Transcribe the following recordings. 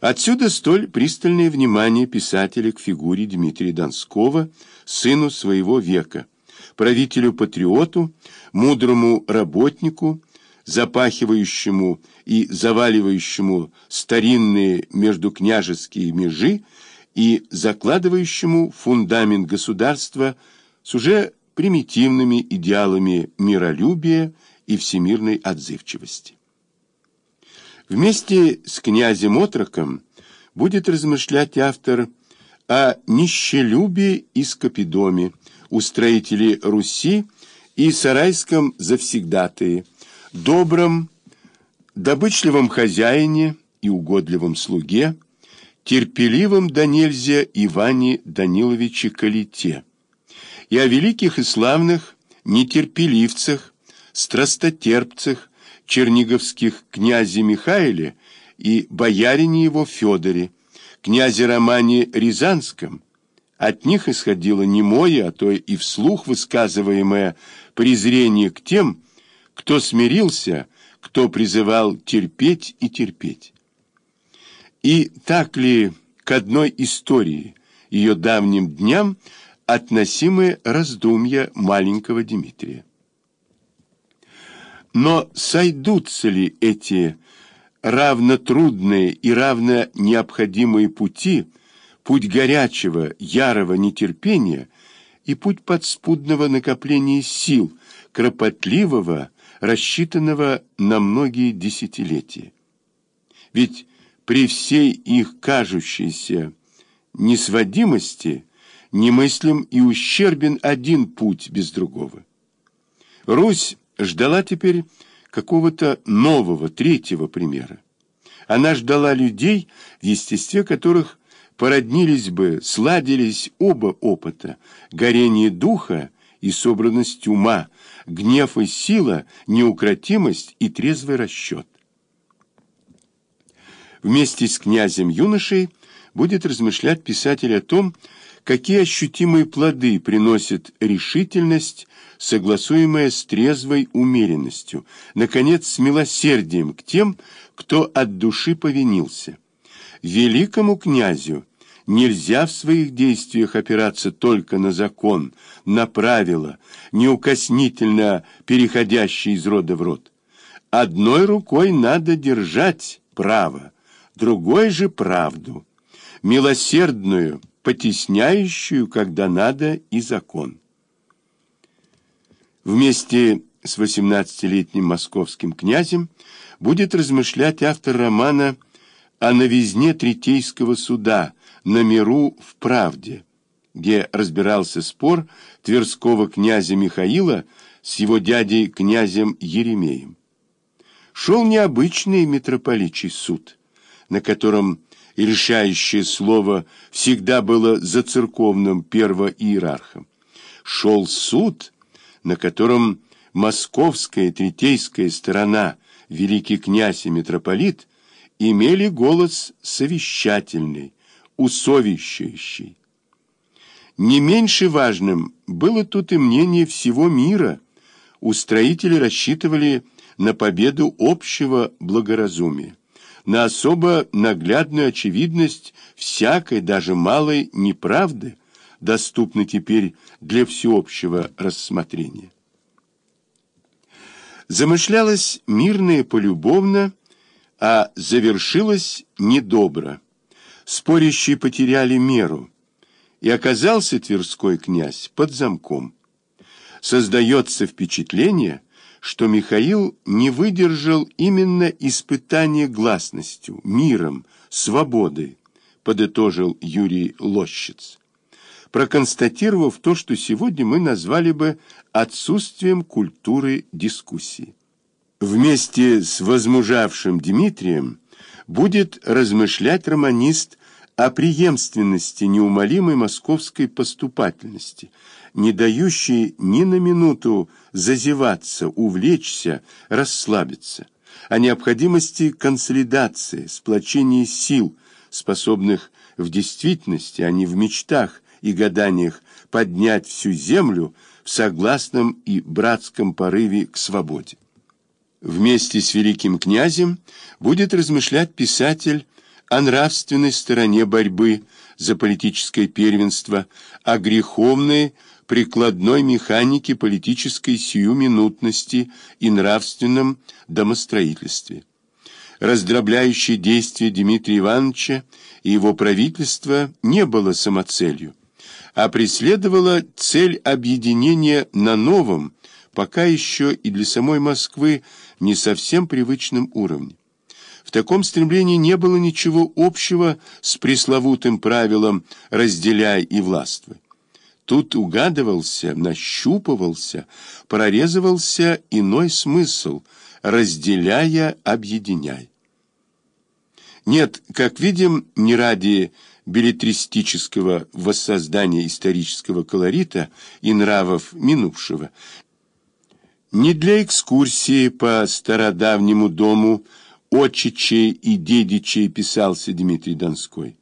Отсюда столь пристальное внимание писателя к фигуре Дмитрия Донского, сыну своего века, правителю-патриоту, мудрому работнику, запахивающему и заваливающему старинные междукняжеские межи и закладывающему фундамент государства с уже примитивными идеалами миролюбия и всемирной отзывчивости. Вместе с князем Отроком будет размышлять автор о нищелюбии и скопидоме, устроителе Руси и сарайском завсегдатые, добром, добычливом хозяине и угодливом слуге, терпеливом до нельзя Иване Даниловиче Калите, и о великих и славных нетерпеливцах, страстотерпцах, черниговских князе Михаиле и боярине его Федоре, князе Романе Рязанском. От них исходило немое, а то и вслух высказываемое презрение к тем, кто смирился, кто призывал терпеть и терпеть. И так ли к одной истории, ее давним дням, относимы раздумья маленького Дмитрия? Но сойдутся ли эти равно трудные и равно необходимые пути, путь горячего, ярого нетерпения и путь подспудного накопления сил, кропотливого, рассчитанного на многие десятилетия? Ведь при всей их кажущейся несводимости немыслим и ущербен один путь без другого. Русь ждала теперь какого-то нового, третьего примера. Она ждала людей, в естестве которых породнились бы, сладились оба опыта, горение духа и собранность ума, гнев и сила, неукротимость и трезвый расчет. Вместе с князем-юношей будет размышлять писатель о том, какие ощутимые плоды приносит решительность, согласуемая с трезвой умеренностью, наконец, с милосердием к тем, кто от души повинился. Великому князю нельзя в своих действиях опираться только на закон, на правила, неукоснительно переходящие из рода в род. Одной рукой надо держать право, другой же правду, милосердную, потесняющую, когда надо, и закон. Вместе с 18-летним московским князем будет размышлять автор романа о новизне Третейского суда на миру в правде, где разбирался спор Тверского князя Михаила с его дядей князем Еремеем. Шел необычный митрополичий суд, на котором решающее слово всегда было за церковным первоиерархом. Шел суд, на котором московская третейская сторона, великий князь и митрополит, имели голос совещательный, усовещающий. Не меньше важным было тут и мнение всего мира. Устроители рассчитывали на победу общего благоразумия на особо наглядную очевидность всякой, даже малой неправды, доступны теперь для всеобщего рассмотрения. Замышлялось мирное полюбовно, а завершилось недобро. Спорящие потеряли меру, и оказался Тверской князь под замком. Создается впечатление, что Михаил не выдержал именно испытания гласностью, миром, свободой, подытожил Юрий Лощиц, проконстатировав то, что сегодня мы назвали бы отсутствием культуры дискуссии. Вместе с возмужавшим Дмитрием будет размышлять романист о преемственности неумолимой московской поступательности, не дающей ни на минуту зазеваться, увлечься, расслабиться, о необходимости консолидации, сплочения сил, способных в действительности, а не в мечтах и гаданиях поднять всю землю в согласном и братском порыве к свободе. Вместе с великим князем будет размышлять писатель о нравственной стороне борьбы за политическое первенство, о греховной прикладной механике политической сиюминутности и нравственном домостроительстве. Раздробляющее действие Дмитрия Ивановича и его правительства не было самоцелью, а преследовало цель объединения на новом, пока еще и для самой Москвы не совсем привычном уровне. В таком стремлении не было ничего общего с пресловутым правилом «разделяй и властвуй». Тут угадывался, нащупывался, прорезывался иной смысл «разделяя, объединяй». Нет, как видим, не ради билетристического воссоздания исторического колорита и нравов минувшего, не для экскурсии по стародавнему дому отчичей и дедичей писался Дмитрий Донской.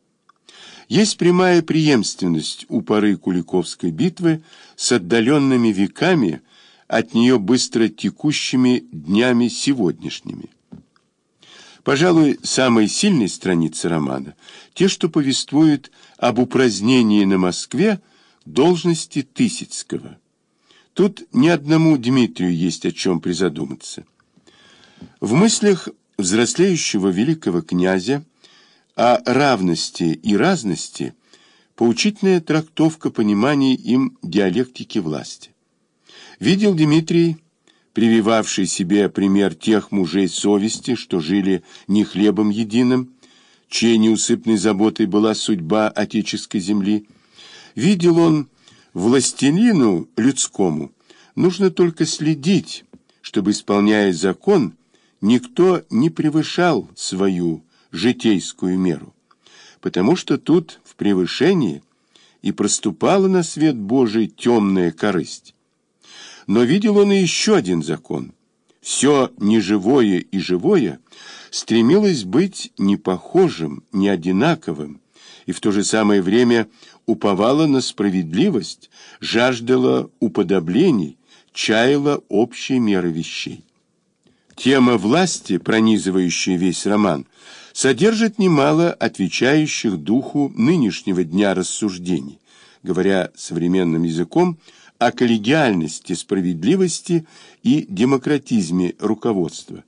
Есть прямая преемственность у поры Куликовской битвы с отдаленными веками, от нее быстро текущими днями сегодняшними. Пожалуй, самые сильные страницы романа – те, что повествуют об упразднении на Москве должности Тысяцкого. Тут ни одному Дмитрию есть о чем призадуматься. В мыслях взрослеющего великого князя о равности и разности поучительная трактовка понимания им диалектики власти. Видел Дмитрий, прививавший себе пример тех мужей совести, что жили не хлебом единым, чьей неусыпной заботой была судьба отеческой земли. Видел он властелину людскому, нужно только следить, чтобы, исполняя закон, никто не превышал свою житейскую меру, потому что тут в превышении и проступала на свет Божий темная корысть. Но видел он и еще один закон. Все неживое и живое стремилось быть не похожим, не одинаковым, и в то же самое время уповало на справедливость, жаждало уподоблений, чаяла общей меры вещей. Тема власти, пронизывающая весь роман, содержит немало отвечающих духу нынешнего дня рассуждений, говоря современным языком о коллегиальности, справедливости и демократизме руководства,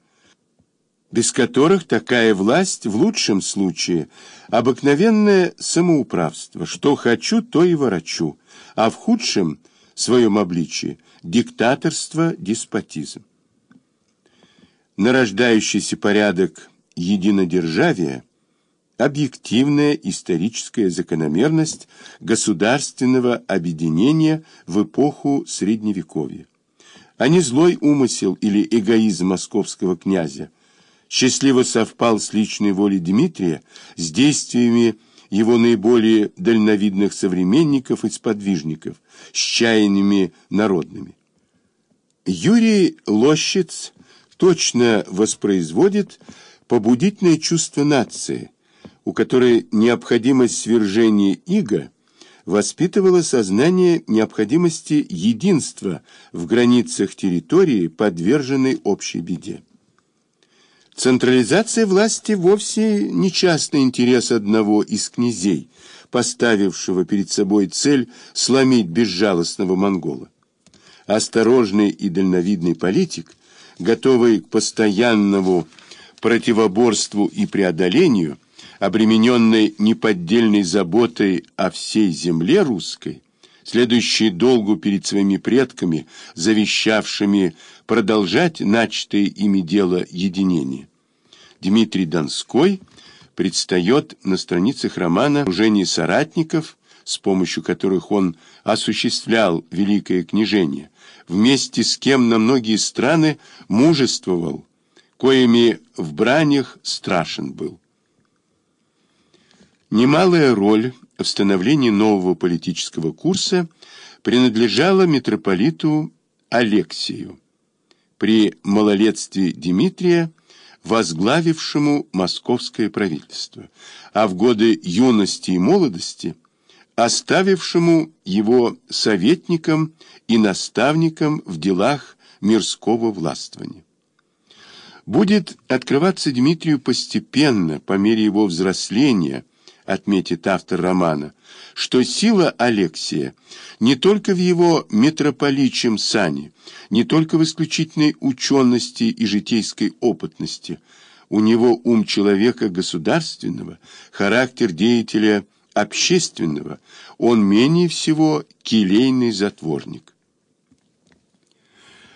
без которых такая власть в лучшем случае обыкновенное самоуправство, что хочу, то и ворочу, а в худшем своем обличии диктаторство, деспотизм. Нарождающийся порядок единодержавия – объективная историческая закономерность государственного объединения в эпоху Средневековья, а не злой умысел или эгоизм московского князя, счастливо совпал с личной волей Дмитрия, с действиями его наиболее дальновидных современников и сподвижников, с чаяниями народными. Юрий Лощиц точно воспроизводит побудительное чувство нации, у которой необходимость свержения иго воспитывала сознание необходимости единства в границах территории, подверженной общей беде. Централизация власти вовсе не частный интерес одного из князей, поставившего перед собой цель сломить безжалостного монгола. Осторожный и дальновидный политик, готовый к постоянному противоборству и преодолению, обремененной неподдельной заботой о всей земле русской, следующей долгу перед своими предками, завещавшими продолжать начатое ими дело единения. Дмитрий Донской предстает на страницах романа «Окружение соратников», с помощью которых он осуществлял великое княжение, вместе с кем на многие страны мужествовал, коими в бранях страшен был. Немалая роль в становлении нового политического курса принадлежала митрополиту Алексию, при малолетстве Дмитрия, возглавившему московское правительство, а в годы юности и молодости оставившему его советником и наставником в делах мирского властвования. Будет открываться Дмитрию постепенно, по мере его взросления, отметит автор романа, что сила Алексия не только в его митрополичьем сане, не только в исключительной учености и житейской опытности, у него ум человека государственного, характер деятеля общественного, он менее всего келейный затворник.